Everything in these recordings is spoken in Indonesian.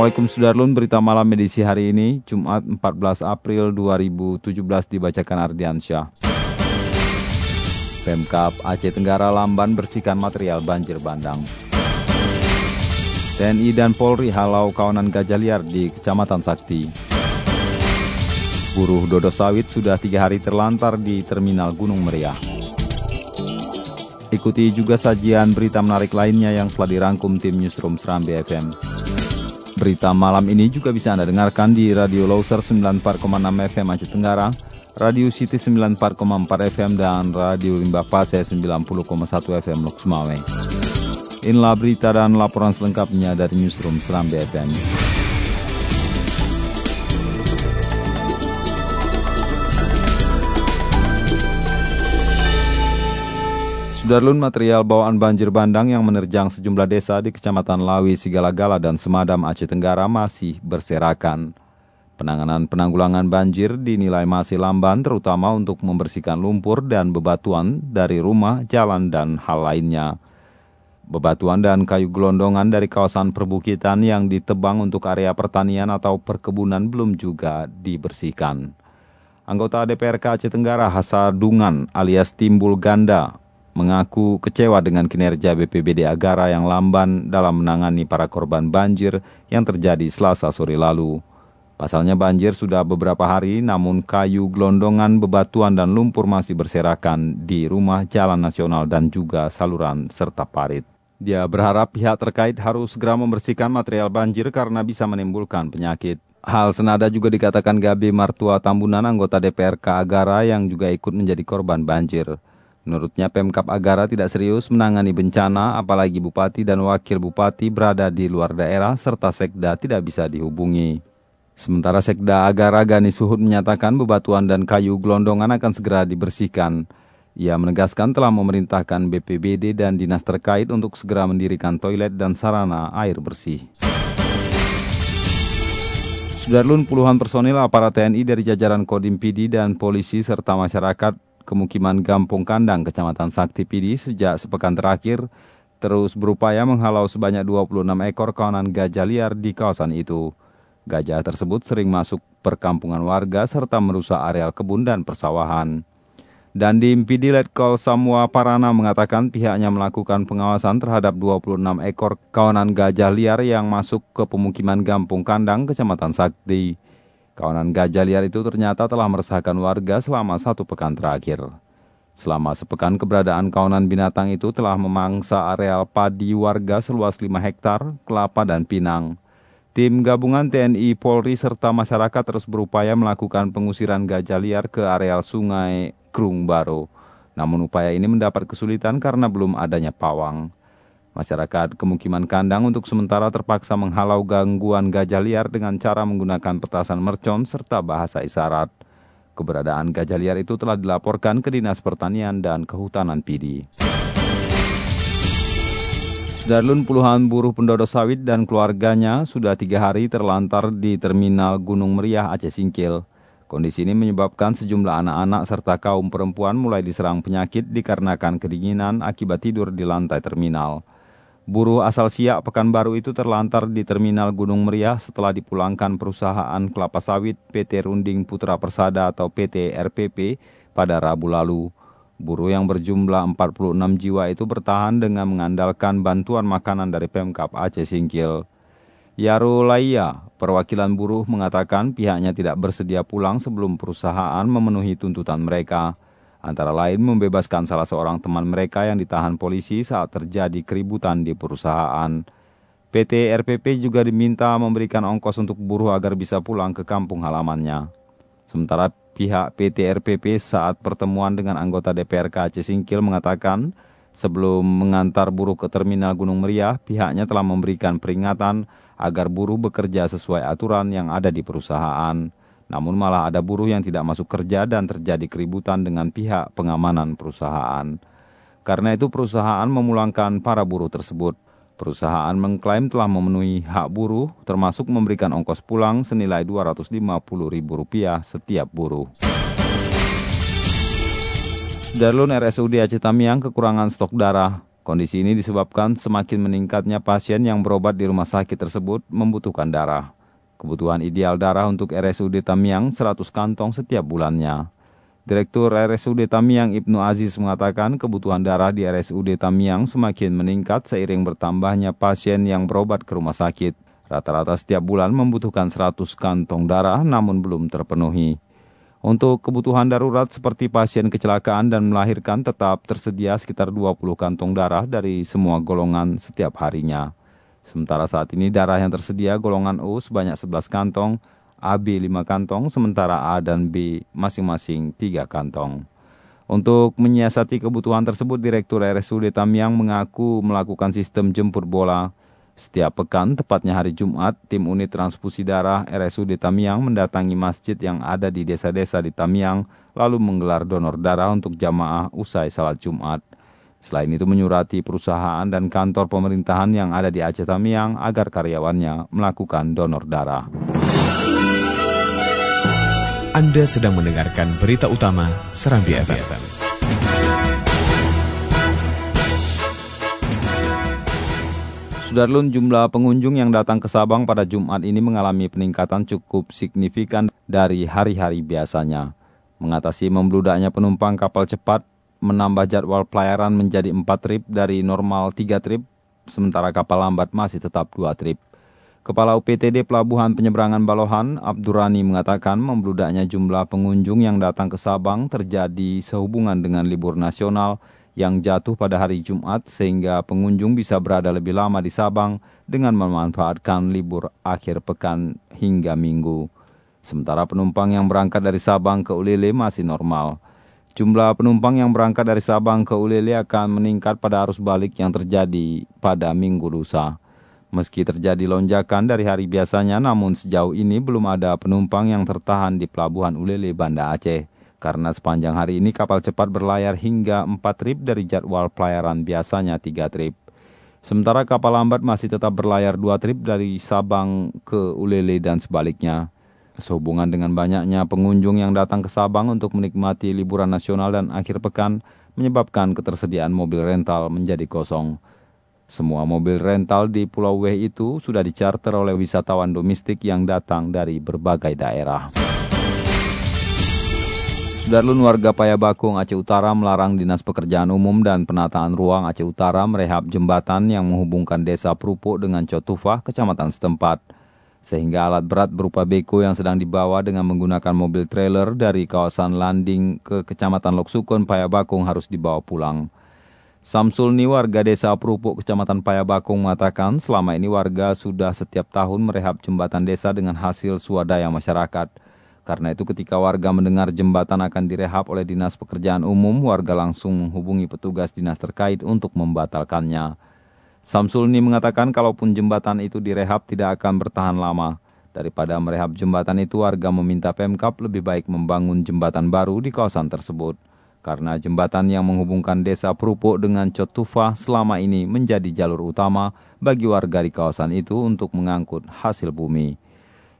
Assalamualaikum Sudarlun, berita malam edisi hari ini, Jumat 14 April 2017 dibacakan Ardiansyah. Pemkap Aceh Tenggara Lamban bersihkan material banjir bandang. TNI dan Polri halau kawanan gajah liar di Kecamatan Sakti. Buruh dodo sawit sudah tiga hari terlantar di Terminal Gunung Meriah. Ikuti juga sajian berita menarik lainnya yang telah dirangkum tim Newsroom Serambi FM. Berita malam ini juga bisa Anda dengarkan di Radio Loser 94,6 FM Aceh Tenggara, Radio City 94,4 FM, dan Radio Limbah Pase 90,1 FM Lok. Inilah berita dan laporan selengkapnya dari Newsroom Serambi FM. Sudarlun material bawaan banjir bandang yang menerjang sejumlah desa di Kecamatan Lawi, Sigalagala, dan Semadam, Aceh Tenggara masih berserakan. Penanganan penanggulangan banjir dinilai masih lamban terutama untuk membersihkan lumpur dan bebatuan dari rumah, jalan, dan hal lainnya. Bebatuan dan kayu gelondongan dari kawasan perbukitan yang ditebang untuk area pertanian atau perkebunan belum juga dibersihkan. Anggota DPRK Aceh Tenggara Hasadungan alias Timbul Ganda mengaku kecewa dengan kinerja BPBD Agara yang lamban dalam menangani para korban banjir yang terjadi selasa sore lalu. Pasalnya banjir sudah beberapa hari namun kayu gelondongan, bebatuan dan lumpur masih berserakan di rumah jalan nasional dan juga saluran serta parit. Dia berharap pihak terkait harus segera membersihkan material banjir karena bisa menimbulkan penyakit. Hal senada juga dikatakan Gabi Martua Tambunan, anggota DPRK Agara yang juga ikut menjadi korban banjir. Menurutnya Pemkap Agara tidak serius menangani bencana apalagi bupati dan wakil bupati berada di luar daerah serta sekda tidak bisa dihubungi. Sementara sekda Agara Gani Suhud menyatakan bebatuan dan kayu gelondongan akan segera dibersihkan. Ia menegaskan telah memerintahkan BPBD dan dinas terkait untuk segera mendirikan toilet dan sarana air bersih. Sudarlun puluhan personil aparat TNI dari jajaran Kodim PD dan polisi serta masyarakat kemukiman Gampung Kandang, Kecamatan Sakti Pidi sejak sepekan terakhir terus berupaya menghalau sebanyak 26 ekor kawanan gajah liar di kawasan itu. Gajah tersebut sering masuk perkampungan warga serta merusak areal kebun dan persawahan. Dan di Impidi Letkol Samua Parana mengatakan pihaknya melakukan pengawasan terhadap 26 ekor kawanan gajah liar yang masuk ke pemukiman Gampung Kandang, Kecamatan Sakti. Kawanan gajah liar itu ternyata telah meresahkan warga selama satu pekan terakhir. Selama sepekan keberadaan kawanan binatang itu telah memangsa areal padi warga seluas 5 hektar, kelapa dan pinang. Tim gabungan TNI, Polri, serta masyarakat terus berupaya melakukan pengusiran gajah liar ke areal sungai Krung Baro. Namun upaya ini mendapat kesulitan karena belum adanya pawang. Masyarakat kemukiman kandang untuk sementara terpaksa menghalau gangguan gajah liar dengan cara menggunakan petasan mercon serta bahasa isyarat. Keberadaan gajah liar itu telah dilaporkan ke Dinas Pertanian dan Kehutanan Pidi. Sudarlun puluhan buruh pendodo sawit dan keluarganya sudah tiga hari terlantar di Terminal Gunung Meriah Aceh Singkil. Kondisi ini menyebabkan sejumlah anak-anak serta kaum perempuan mulai diserang penyakit dikarenakan kedinginan akibat tidur di lantai terminal. Buruh asal Siak Pekanbaru itu terlantar di Terminal Gunung Meriah setelah dipulangkan perusahaan kelapa sawit PT Runding Putra Persada atau PT RPP pada Rabu lalu. Buruh yang berjumlah 46 jiwa itu bertahan dengan mengandalkan bantuan makanan dari Pemkap Aceh Singkil. Yaro Laia, perwakilan buruh mengatakan pihaknya tidak bersedia pulang sebelum perusahaan memenuhi tuntutan mereka. Antara lain membebaskan salah seorang teman mereka yang ditahan polisi saat terjadi keributan di perusahaan. PT RPP juga diminta memberikan ongkos untuk buruh agar bisa pulang ke kampung halamannya. Sementara pihak PT RPP saat pertemuan dengan anggota DPRK Aceh Singkil mengatakan Sebelum mengantar buruh ke terminal Gunung Meriah, pihaknya telah memberikan peringatan agar buruh bekerja sesuai aturan yang ada di perusahaan. Namun malah ada buruh yang tidak masuk kerja dan terjadi keributan dengan pihak pengamanan perusahaan. Karena itu perusahaan memulangkan para buruh tersebut. Perusahaan mengklaim telah memenuhi hak buruh, termasuk memberikan ongkos pulang senilai Rp250.000 setiap buruh. Darlun RSUD Aceh Tamiang kekurangan stok darah. Kondisi ini disebabkan semakin meningkatnya pasien yang berobat di rumah sakit tersebut membutuhkan darah. Kebutuhan ideal darah untuk RSUD Tamiang 100 kantong setiap bulannya. Direktur RSUD Tamiang Ibnu Aziz mengatakan kebutuhan darah di RSUD Tamiang semakin meningkat seiring bertambahnya pasien yang berobat ke rumah sakit. Rata-rata setiap bulan membutuhkan 100 kantong darah namun belum terpenuhi. Untuk kebutuhan darurat seperti pasien kecelakaan dan melahirkan tetap tersedia sekitar 20 kantong darah dari semua golongan setiap harinya. Sementara saat ini darah yang tersedia golongan O sebanyak 11 kantong, AB 5 kantong, sementara A dan B masing-masing 3 kantong. Untuk menyiasati kebutuhan tersebut, Direktur RSUD Tamiang mengaku melakukan sistem jemput bola setiap pekan, tepatnya hari Jumat, tim unit transfusi darah RSUD Tamiang mendatangi masjid yang ada di desa-desa di Tamiang, lalu menggelar donor darah untuk jamaah usai salat Jumat. Selain itu menyurati perusahaan dan kantor pemerintahan yang ada di Aceh Tamiang agar karyawannya melakukan donor darah. Anda sedang mendengarkan berita utama Serambi FM. Sudarlun jumlah pengunjung yang datang ke Sabang pada Jumat ini mengalami peningkatan cukup signifikan dari hari-hari biasanya. Mengatasi membludaknya penumpang kapal cepat, menambah jadwal pelayaran menjadi 4 trip dari normal 3 trip, sementara kapal lambat masih tetap 2 trip. Kepala UPTD Pelabuhan Penyeberangan Balohan, Abdurani mengatakan membludaknya jumlah pengunjung yang datang ke Sabang terjadi sehubungan dengan libur nasional yang jatuh pada hari Jumat sehingga pengunjung bisa berada lebih lama di Sabang dengan memanfaatkan libur akhir pekan hingga minggu. Sementara penumpang yang berangkat dari Sabang ke Ulele masih normal. Jumlah penumpang yang berangkat dari Sabang ke Ulele akan meningkat pada arus balik yang terjadi pada minggu lusa. Meski terjadi lonjakan dari hari biasanya, namun sejauh ini belum ada penumpang yang tertahan di Pelabuhan Ulele, Banda Aceh karena sepanjang hari ini kapal cepat berlayar hingga 4 trip dari jadwal pelayaran biasanya 3 trip. Sementara kapal lambat masih tetap berlayar 2 trip dari Sabang ke Ulele dan sebaliknya. Sehubungan dengan banyaknya pengunjung yang datang ke Sabang untuk menikmati liburan nasional dan akhir pekan, menyebabkan ketersediaan mobil rental menjadi kosong. Semua mobil rental di Pulau Weh itu sudah dicarter oleh wisatawan domestik yang datang dari berbagai daerah. Sudarlun warga Payabakung Aceh Utara melarang Dinas Pekerjaan Umum dan Penataan Ruang Aceh Utara merehab jembatan yang menghubungkan desa Prupuk dengan Cotufah, kecamatan setempat. Sehingga alat berat berupa beko yang sedang dibawa dengan menggunakan mobil trailer dari kawasan Landing ke kecamatan Loksukun Payabakung harus dibawa pulang. Samsul Ni warga desa Prupuk kecamatan Payabakung mengatakan selama ini warga sudah setiap tahun merehab jembatan desa dengan hasil swadaya masyarakat. Karena itu ketika warga mendengar jembatan akan direhab oleh Dinas Pekerjaan Umum, warga langsung menghubungi petugas dinas terkait untuk membatalkannya. Samsulni mengatakan kalaupun jembatan itu direhab tidak akan bertahan lama. Daripada merehab jembatan itu, warga meminta Pemkap lebih baik membangun jembatan baru di kawasan tersebut. Karena jembatan yang menghubungkan desa Prupuk dengan Cotufa selama ini menjadi jalur utama bagi warga di kawasan itu untuk mengangkut hasil bumi.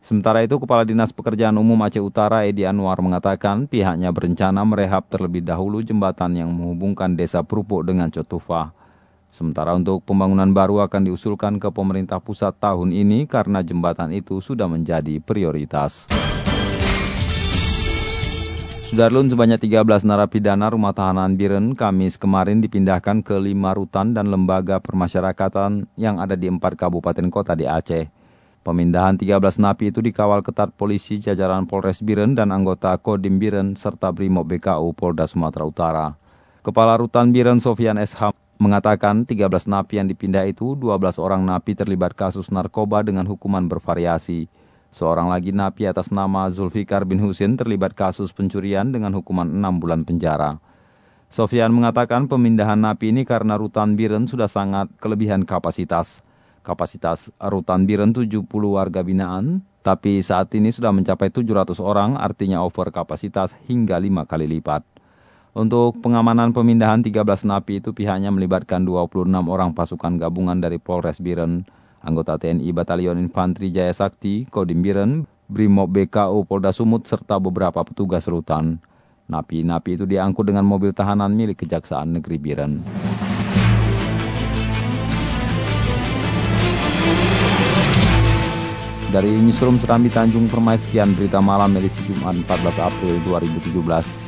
Sementara itu, Kepala Dinas Pekerjaan Umum Aceh Utara Edi Anwar mengatakan pihaknya berencana merehab terlebih dahulu jembatan yang menghubungkan desa Prupuk dengan Cotufa. Sementara untuk pembangunan baru akan diusulkan ke pemerintah pusat tahun ini karena jembatan itu sudah menjadi prioritas. Sudarlun sebanyak 13 narapidana rumah tahanan Biren Kamis kemarin dipindahkan ke lima rutan dan lembaga permasyarakatan yang ada di empat kabupaten kota di Aceh. Pemindahan 13 napi itu dikawal ketat polisi jajaran Polres Biren dan anggota Kodim Biren serta Brimob BKU Polda Sumatera Utara. Kepala Rutan Biren Sofian SH mengatakan 13 napi yang dipindah itu 12 orang napi terlibat kasus narkoba dengan hukuman bervariasi. Seorang lagi napi atas nama Zulfikar bin Husin terlibat kasus pencurian dengan hukuman 6 bulan penjara. Sofian mengatakan pemindahan napi ini karena rutan Biren sudah sangat kelebihan kapasitas. Kapasitas rutan Biren 70 warga binaan, tapi saat ini sudah mencapai 700 orang, artinya over kapasitas hingga 5 kali lipat. Untuk pengamanan pemindahan 13 napi itu pihaknya melibatkan 26 orang pasukan gabungan dari Polres Biren, anggota TNI Batalion Infanteri Jaya Sakti, Kodim Biren, Brimob BKU Polda Sumut, serta beberapa petugas rutan. Napi-napi itu diangkut dengan mobil tahanan milik Kejaksaan Negeri Biren. Dari Newsroom Serambi Tanjung Permai sekian berita malam edisi Jumat 14 April 2017.